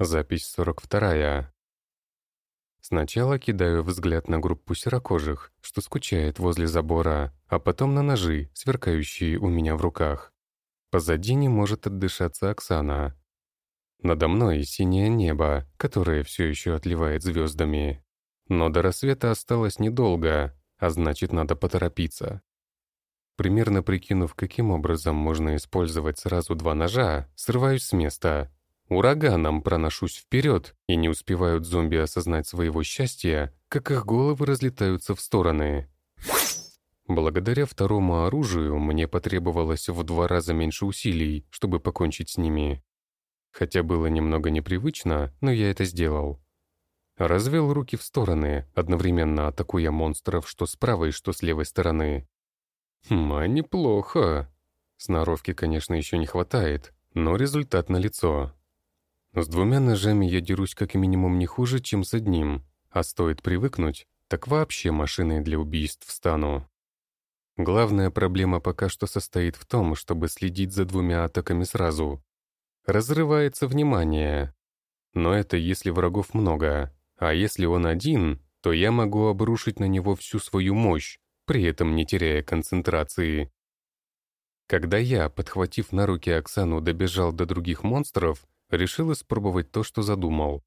Запись 42. Сначала кидаю взгляд на группу серокожих, что скучает возле забора, а потом на ножи, сверкающие у меня в руках. Позади не может отдышаться Оксана. Надо мной синее небо, которое все еще отливает звездами. Но до рассвета осталось недолго, а значит, надо поторопиться. Примерно прикинув, каким образом можно использовать сразу два ножа, срываюсь с места Ураганом проношусь вперед, и не успевают зомби осознать своего счастья, как их головы разлетаются в стороны. Благодаря второму оружию мне потребовалось в два раза меньше усилий, чтобы покончить с ними. Хотя было немного непривычно, но я это сделал. Развел руки в стороны, одновременно атакуя монстров что с правой, что с левой стороны. Хм, а неплохо. Сноровки, конечно, еще не хватает, но результат налицо. С двумя ножами я дерусь как минимум не хуже, чем с одним, а стоит привыкнуть, так вообще машиной для убийств стану. Главная проблема пока что состоит в том, чтобы следить за двумя атаками сразу. Разрывается внимание. Но это если врагов много, а если он один, то я могу обрушить на него всю свою мощь, при этом не теряя концентрации. Когда я, подхватив на руки Оксану, добежал до других монстров, решил испробовать то, что задумал.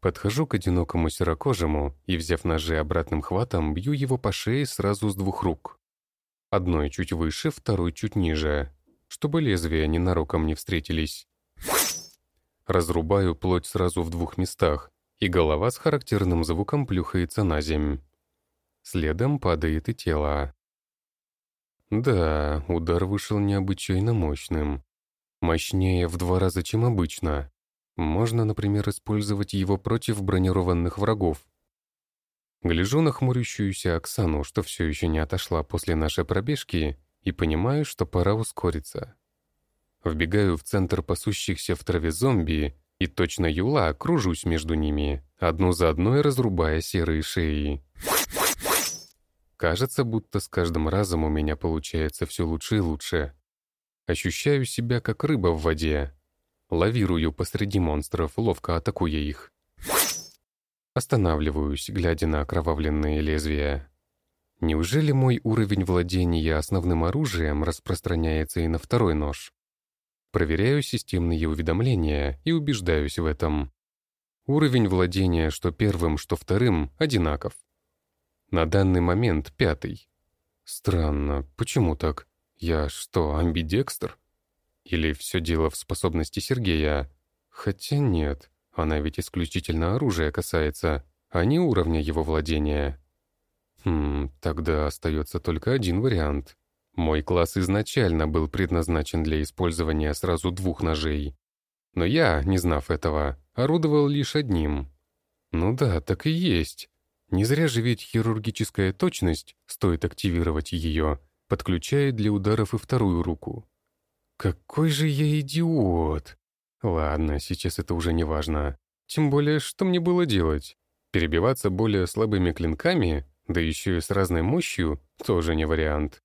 Подхожу к одинокому серокожему и, взяв ножи обратным хватом, бью его по шее сразу с двух рук. Одной чуть выше, второй чуть ниже, чтобы лезвия ненароком не встретились. Разрубаю плоть сразу в двух местах, и голова с характерным звуком плюхается на земь. Следом падает и тело. Да, удар вышел необычайно мощным. Мощнее в два раза, чем обычно. Можно, например, использовать его против бронированных врагов. Гляжу на хмурящуюся Оксану, что все еще не отошла после нашей пробежки, и понимаю, что пора ускориться. Вбегаю в центр пасущихся в траве зомби и точно юла кружусь между ними, одну за одной разрубая серые шеи. Кажется, будто с каждым разом у меня получается все лучше и лучше. Ощущаю себя как рыба в воде. Лавирую посреди монстров, ловко атакуя их. Останавливаюсь, глядя на окровавленные лезвия. Неужели мой уровень владения основным оружием распространяется и на второй нож? Проверяю системные уведомления и убеждаюсь в этом. Уровень владения что первым, что вторым одинаков. На данный момент пятый. Странно, почему так? Я что, амбидекстер? Или все дело в способности Сергея? Хотя нет, она ведь исключительно оружия касается, а не уровня его владения. Хм, тогда остается только один вариант. Мой класс изначально был предназначен для использования сразу двух ножей. Но я, не знав этого, орудовал лишь одним. Ну да, так и есть. Не зря же ведь хирургическая точность, стоит активировать ее, подключает для ударов и вторую руку. Какой же я идиот! Ладно, сейчас это уже не важно. Тем более, что мне было делать? Перебиваться более слабыми клинками, да еще и с разной мощью, тоже не вариант.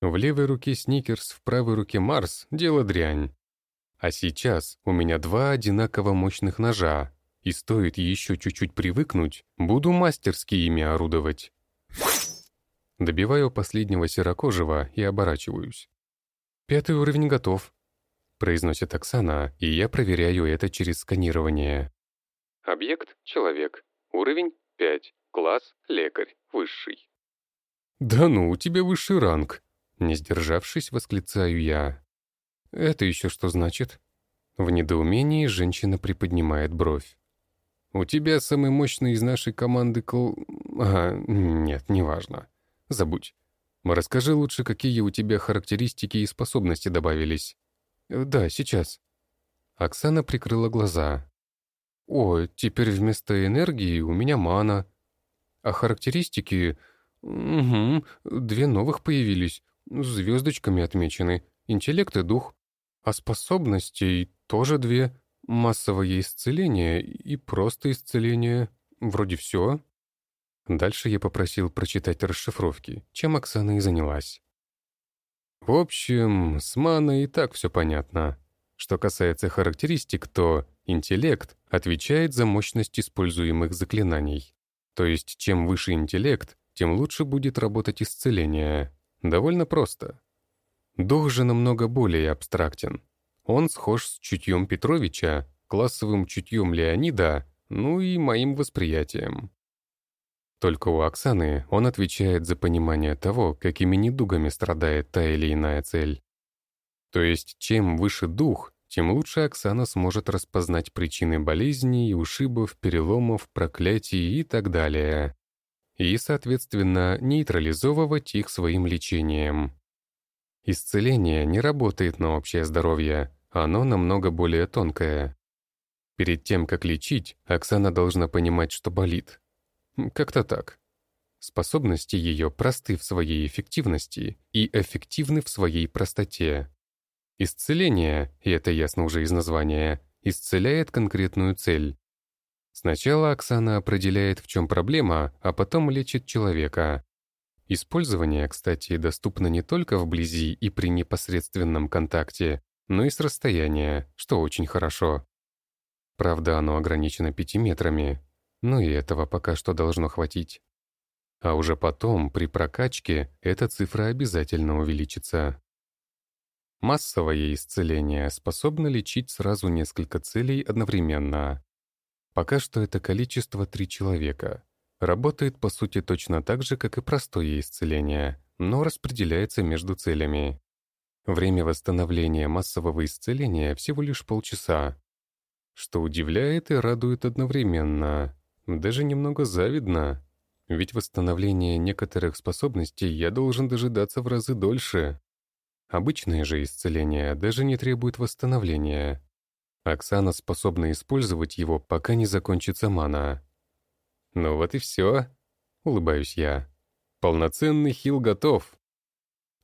В левой руке Сникерс, в правой руке Марс — дело дрянь. А сейчас у меня два одинаково мощных ножа, и стоит еще чуть-чуть привыкнуть, буду мастерски ими орудовать. Добиваю последнего серокожего и оборачиваюсь. «Пятый уровень готов», — произносит Оксана, и я проверяю это через сканирование. Объект — человек. Уровень — 5. Класс — лекарь. Высший. «Да ну, у тебя высший ранг!» Не сдержавшись, восклицаю я. «Это еще что значит?» В недоумении женщина приподнимает бровь. «У тебя самый мощный из нашей команды кл... А, нет, неважно. Забудь. Расскажи лучше, какие у тебя характеристики и способности добавились. Э, да, сейчас. Оксана прикрыла глаза. О, теперь вместо энергии у меня мана. А характеристики... Угу, две новых появились. Звездочками отмечены. Интеллект и дух. А способностей тоже две. Массовое исцеление и просто исцеление. Вроде все. Дальше я попросил прочитать расшифровки, чем Оксана и занялась. В общем, с маной и так все понятно. Что касается характеристик, то интеллект отвечает за мощность используемых заклинаний. То есть, чем выше интеллект, тем лучше будет работать исцеление. Довольно просто. Дух же намного более абстрактен. Он схож с чутьем Петровича, классовым чутьем Леонида, ну и моим восприятием. Только у Оксаны он отвечает за понимание того, какими недугами страдает та или иная цель. То есть, чем выше дух, тем лучше Оксана сможет распознать причины болезней, ушибов, переломов, проклятий и так далее. И, соответственно, нейтрализовывать их своим лечением. Исцеление не работает на общее здоровье, оно намного более тонкое. Перед тем, как лечить, Оксана должна понимать, что болит. Как-то так. Способности ее просты в своей эффективности и эффективны в своей простоте. Исцеление, и это ясно уже из названия, исцеляет конкретную цель. Сначала Оксана определяет, в чем проблема, а потом лечит человека. Использование, кстати, доступно не только вблизи и при непосредственном контакте, но и с расстояния, что очень хорошо. Правда, оно ограничено пяти метрами, но и этого пока что должно хватить. А уже потом, при прокачке, эта цифра обязательно увеличится. Массовое исцеление способно лечить сразу несколько целей одновременно. Пока что это количество три человека. Работает по сути точно так же, как и простое исцеление, но распределяется между целями. Время восстановления массового исцеления всего лишь полчаса. Что удивляет и радует одновременно. Даже немного завидно. Ведь восстановление некоторых способностей я должен дожидаться в разы дольше. Обычное же исцеление даже не требует восстановления. Оксана способна использовать его, пока не закончится мана. «Ну вот и все», — улыбаюсь я. «Полноценный хил готов».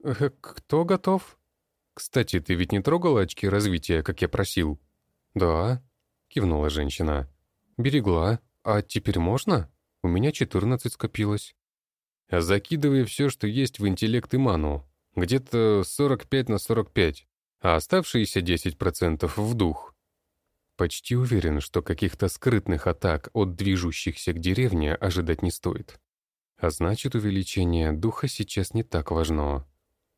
«Э, «Кто готов?» «Кстати, ты ведь не трогала очки развития, как я просил?» «Да», — кивнула женщина. «Берегла. А теперь можно? У меня 14 скопилось». «Закидывай все, что есть в интеллект и ману. Где-то 45 на 45, а оставшиеся 10% в дух». Почти уверен, что каких-то скрытных атак от движущихся к деревне ожидать не стоит. А значит, увеличение духа сейчас не так важно.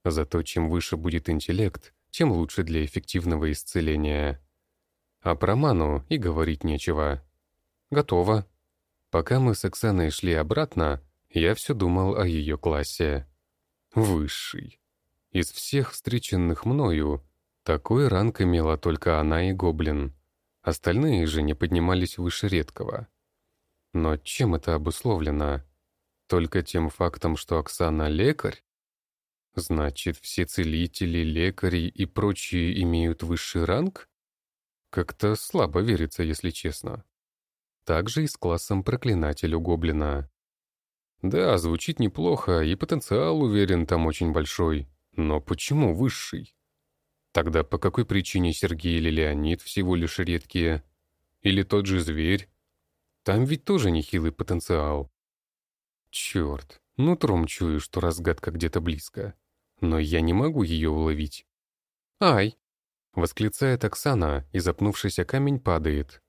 Зато чем выше будет интеллект, тем лучше для эффективного исцеления. А про ману и говорить нечего. Готово. Пока мы с Оксаной шли обратно, я все думал о ее классе. Высший. Из всех встреченных мною, такой ранг имела только она и гоблин. Остальные же не поднимались выше редкого. Но чем это обусловлено? Только тем фактом, что Оксана лекарь? Значит, все целители, лекари и прочие имеют высший ранг? Как-то слабо верится, если честно. Также и с классом проклинателю гоблина. Да, звучит неплохо, и потенциал, уверен, там очень большой. Но почему высший? Тогда по какой причине Сергей или Леонид всего лишь редкие? Или тот же зверь? Там ведь тоже нехилый потенциал. Черт, нутром чую, что разгадка где-то близко. Но я не могу ее уловить. «Ай!» — восклицает Оксана, и запнувшийся камень падает.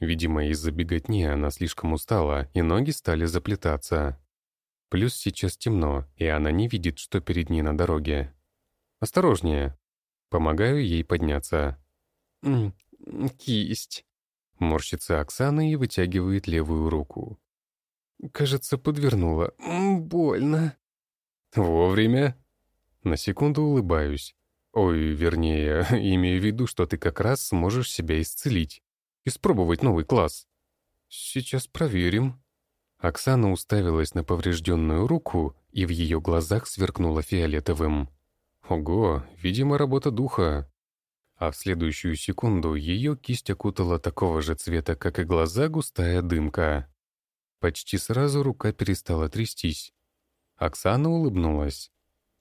Видимо, из-за беготни она слишком устала, и ноги стали заплетаться. Плюс сейчас темно, и она не видит, что перед ней на дороге. «Осторожнее!» Помогаю ей подняться. «Кисть». Морщится Оксана и вытягивает левую руку. «Кажется, подвернула. Больно». «Вовремя». На секунду улыбаюсь. Ой, вернее, имею в виду, что ты как раз сможешь себя исцелить. Испробовать новый класс. Сейчас проверим. Оксана уставилась на поврежденную руку, и в ее глазах сверкнуло фиолетовым. Ого, видимо, работа духа. А в следующую секунду ее кисть окутала такого же цвета, как и глаза, густая дымка. Почти сразу рука перестала трястись. Оксана улыбнулась.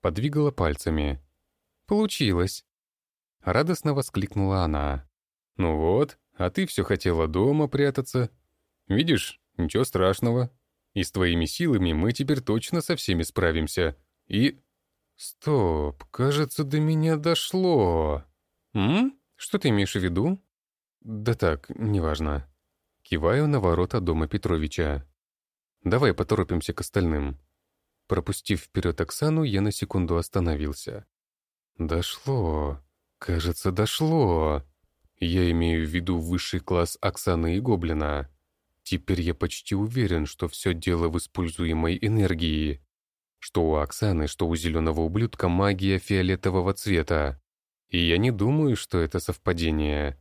Подвигала пальцами. «Получилось!» Радостно воскликнула она. «Ну вот, а ты все хотела дома прятаться. Видишь, ничего страшного. И с твоими силами мы теперь точно со всеми справимся. И «Стоп, кажется, до меня дошло». «М? Что ты имеешь в виду?» Да так, неважно. Киваю на ворота дома Петровича. Давай поторопимся к остальным. Пропустив вперед Оксану, я на секунду остановился. Дошло. Кажется, дошло. Я имею в виду высший класс Оксаны и Гоблина. Теперь я почти уверен, что все дело в используемой энергии. Что у Оксаны, что у зеленого ублюдка магия фиолетового цвета. И я не думаю, что это совпадение.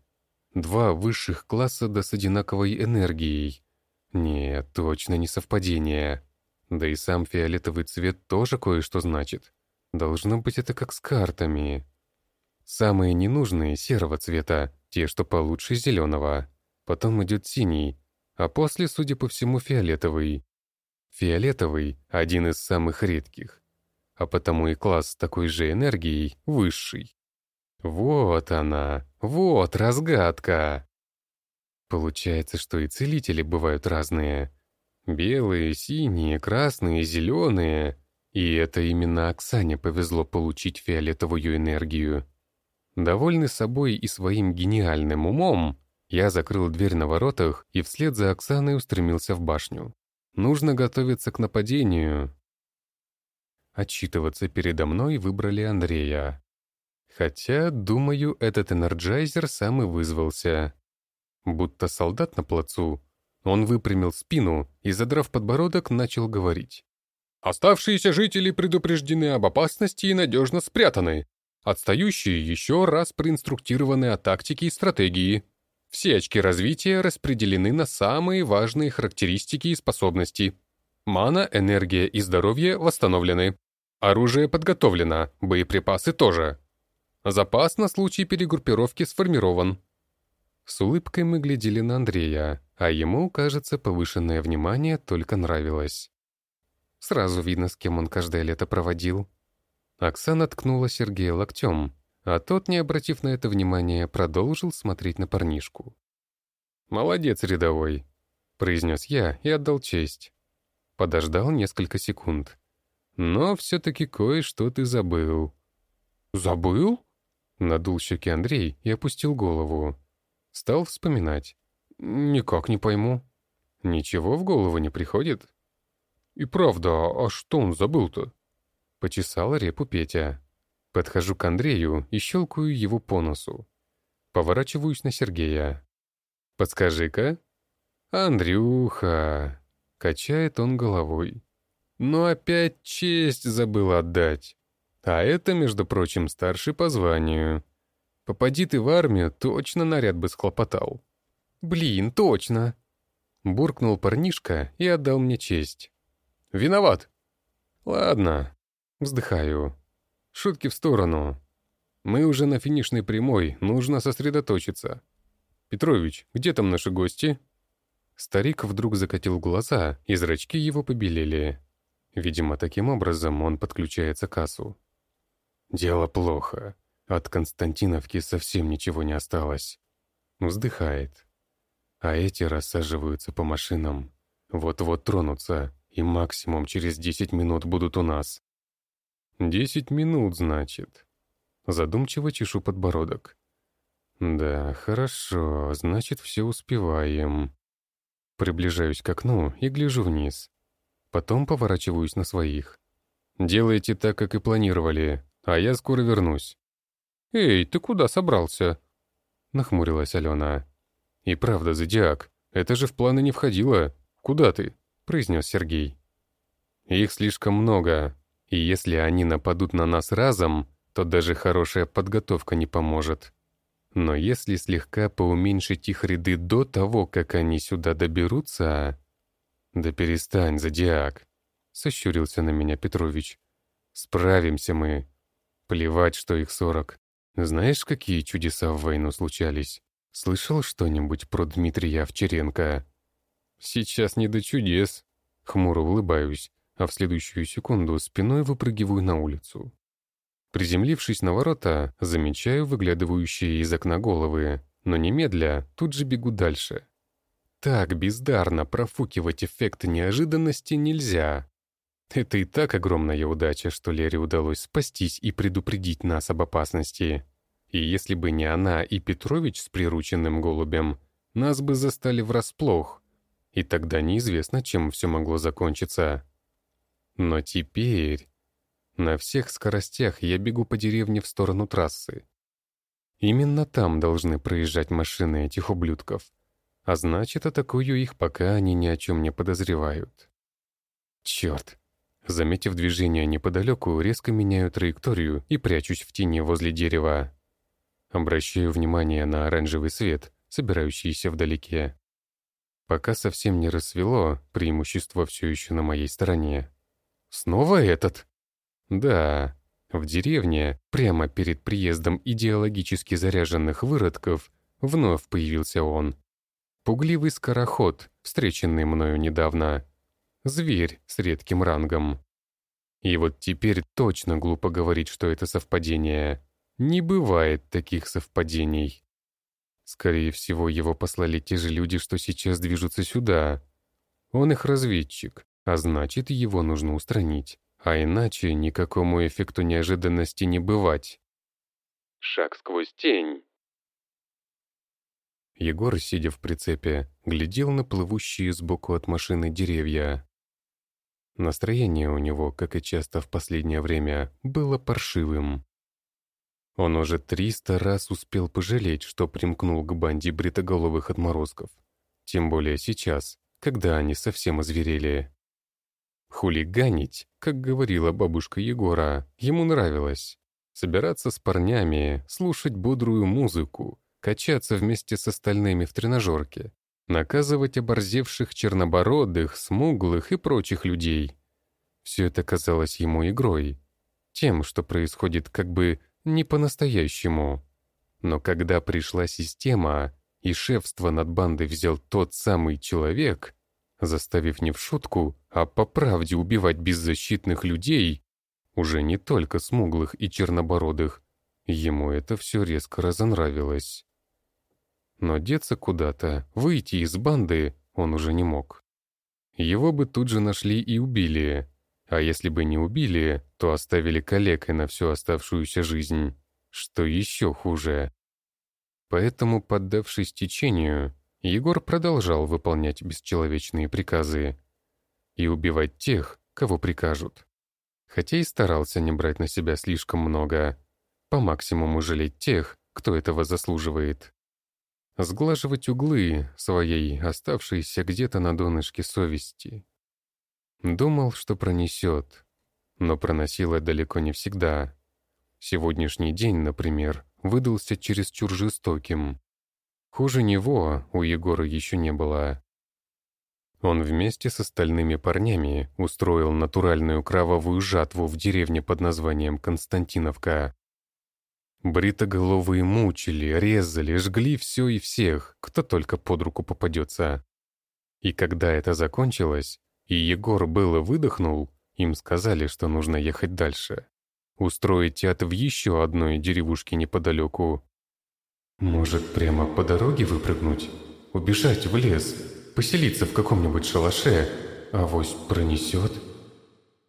Два высших класса да с одинаковой энергией. Нет, точно не совпадение. Да и сам фиолетовый цвет тоже кое-что значит. Должно быть это как с картами. Самые ненужные серого цвета, те, что получше зеленого. Потом идет синий, а после, судя по всему, фиолетовый. Фиолетовый — один из самых редких. А потому и класс с такой же энергией высший. Вот она, вот разгадка. Получается, что и целители бывают разные. Белые, синие, красные, зеленые. И это именно Оксане повезло получить фиолетовую энергию. Довольный собой и своим гениальным умом, я закрыл дверь на воротах и вслед за Оксаной устремился в башню. Нужно готовиться к нападению. Отчитываться передо мной выбрали Андрея. Хотя, думаю, этот энерджайзер сам и вызвался. Будто солдат на плацу, он выпрямил спину и, задрав подбородок, начал говорить. «Оставшиеся жители предупреждены об опасности и надежно спрятаны. Отстающие еще раз проинструктированы о тактике и стратегии. Все очки развития распределены на самые важные характеристики и способности. Мана, энергия и здоровье восстановлены. Оружие подготовлено, боеприпасы тоже. Запас на случай перегруппировки сформирован. С улыбкой мы глядели на Андрея, а ему, кажется, повышенное внимание только нравилось. Сразу видно, с кем он каждое лето проводил. Оксана ткнула Сергея локтем, а тот, не обратив на это внимания, продолжил смотреть на парнишку. «Молодец, рядовой», — произнес я и отдал честь. Подождал несколько секунд. «Но все-таки кое-что ты забыл». «Забыл?» — надул щеки Андрей и опустил голову. Стал вспоминать. «Никак не пойму». «Ничего в голову не приходит?» «И правда, а что он забыл-то?» Почесал репу Петя. Подхожу к Андрею и щелкаю его по носу. Поворачиваюсь на Сергея. «Подскажи-ка». «Андрюха!» — качает он головой. «Ну опять честь забыл отдать. А это, между прочим, старший по званию. Попади ты в армию, точно наряд бы схлопотал». «Блин, точно!» Буркнул парнишка и отдал мне честь. «Виноват!» «Ладно». Вздыхаю. Шутки в сторону. Мы уже на финишной прямой, нужно сосредоточиться. Петрович, где там наши гости? Старик вдруг закатил глаза, и зрачки его побелели. Видимо, таким образом он подключается к кассу. Дело плохо. От Константиновки совсем ничего не осталось. Вздыхает. А эти рассаживаются по машинам. Вот-вот тронутся, и максимум через 10 минут будут у нас. Десять минут, значит. Задумчиво чешу подбородок. Да, хорошо, значит, все успеваем. Приближаюсь к окну и гляжу вниз. Потом поворачиваюсь на своих. Делайте так, как и планировали, а я скоро вернусь. «Эй, ты куда собрался?» Нахмурилась Алена. «И правда, Зодиак, это же в планы не входило. Куда ты?» произнес Сергей. «Их слишком много, и если они нападут на нас разом, то даже хорошая подготовка не поможет. Но если слегка поуменьшить их ряды до того, как они сюда доберутся... «Да перестань, Зодиак!» — сощурился на меня Петрович. «Справимся мы. Плевать, что их сорок. Знаешь, какие чудеса в войну случались? Слышал что-нибудь про Дмитрия Овчаренко?» «Сейчас не до чудес», — хмуро улыбаюсь а в следующую секунду спиной выпрыгиваю на улицу. Приземлившись на ворота, замечаю выглядывающие из окна головы, но немедля тут же бегу дальше. Так бездарно профукивать эффект неожиданности нельзя. Это и так огромная удача, что Лере удалось спастись и предупредить нас об опасности. И если бы не она и Петрович с прирученным голубем, нас бы застали врасплох, и тогда неизвестно, чем все могло закончиться. Но теперь... На всех скоростях я бегу по деревне в сторону трассы. Именно там должны проезжать машины этих ублюдков. А значит, атакую их, пока они ни о чем не подозревают. Черт. Заметив движение неподалеку, резко меняю траекторию и прячусь в тени возле дерева. Обращаю внимание на оранжевый свет, собирающийся вдалеке. Пока совсем не рассвело, преимущество все еще на моей стороне. Снова этот? Да, в деревне, прямо перед приездом идеологически заряженных выродков, вновь появился он. Пугливый скороход, встреченный мною недавно. Зверь с редким рангом. И вот теперь точно глупо говорить, что это совпадение. Не бывает таких совпадений. Скорее всего, его послали те же люди, что сейчас движутся сюда. Он их разведчик, а значит, его нужно устранить. А иначе никакому эффекту неожиданности не бывать. Шаг сквозь тень. Егор, сидя в прицепе, глядел на плывущие сбоку от машины деревья. Настроение у него, как и часто в последнее время, было паршивым. Он уже триста раз успел пожалеть, что примкнул к банде бритоголовых отморозков. Тем более сейчас, когда они совсем озверели. Хулиганить, как говорила бабушка Егора, ему нравилось. Собираться с парнями, слушать бодрую музыку, качаться вместе с остальными в тренажерке, наказывать оборзевших чернобородых, смуглых и прочих людей. Все это казалось ему игрой. Тем, что происходит как бы не по-настоящему. Но когда пришла система, и шефство над бандой взял тот самый человек, заставив не в шутку, а по правде убивать беззащитных людей, уже не только смуглых и чернобородых, ему это все резко разонравилось. Но деться куда-то, выйти из банды он уже не мог. Его бы тут же нашли и убили. А если бы не убили, то оставили калекой на всю оставшуюся жизнь. Что еще хуже. Поэтому, поддавшись течению, Егор продолжал выполнять бесчеловечные приказы и убивать тех, кого прикажут. Хотя и старался не брать на себя слишком много, по максимуму жалеть тех, кто этого заслуживает сглаживать углы своей, оставшейся где-то на донышке совести. Думал, что пронесет, но проносило далеко не всегда. Сегодняшний день, например, выдался чересчур жестоким. Хуже него у Егора еще не было. Он вместе с остальными парнями устроил натуральную кровавую жатву в деревне под названием Константиновка. Бритоголовые мучили, резали, жгли все и всех, кто только под руку попадется. И когда это закончилось, и Егор было выдохнул, им сказали, что нужно ехать дальше. Устроить ад в еще одной деревушке неподалеку. Может, прямо по дороге выпрыгнуть? Убежать в лес? Поселиться в каком-нибудь шалаше? Авось пронесет?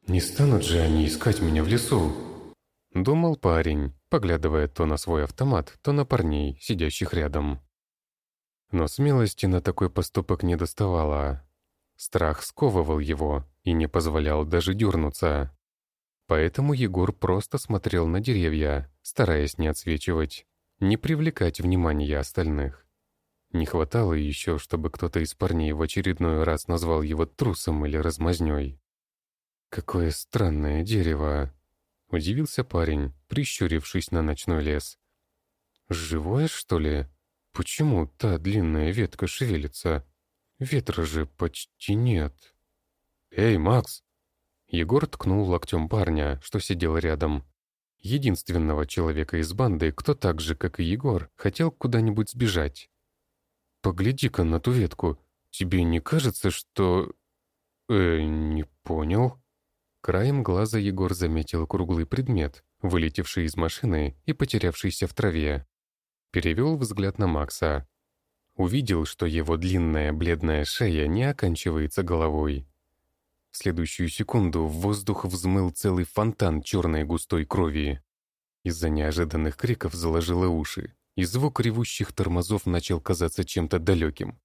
Не станут же они искать меня в лесу? Думал парень, поглядывая то на свой автомат, то на парней, сидящих рядом. Но смелости на такой поступок не доставало. Страх сковывал его и не позволял даже дернуться. Поэтому Егор просто смотрел на деревья, стараясь не отсвечивать, не привлекать внимания остальных. Не хватало еще, чтобы кто-то из парней в очередной раз назвал его трусом или размазней. Какое странное дерево. Удивился парень, прищурившись на ночной лес. «Живое, что ли? Почему та длинная ветка шевелится? Ветра же почти нет». «Эй, Макс!» Егор ткнул локтем парня, что сидел рядом. Единственного человека из банды, кто так же, как и Егор, хотел куда-нибудь сбежать. «Погляди-ка на ту ветку. Тебе не кажется, что...» «Э, не понял?» Краем глаза Егор заметил круглый предмет, вылетевший из машины и потерявшийся в траве. Перевел взгляд на Макса. Увидел, что его длинная бледная шея не оканчивается головой. В следующую секунду в воздух взмыл целый фонтан черной густой крови. Из-за неожиданных криков заложило уши, и звук ревущих тормозов начал казаться чем-то далеким.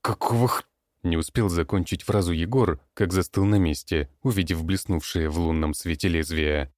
«Какого х...» Не успел закончить фразу Егор, как застыл на месте, увидев блеснувшее в лунном свете лезвие.